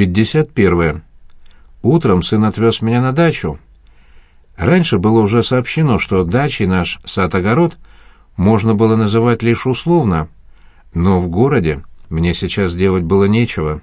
51. Утром сын отвез меня на дачу. Раньше было уже сообщено, что дачей наш сад-огород можно было называть лишь условно, но в городе мне сейчас делать было нечего.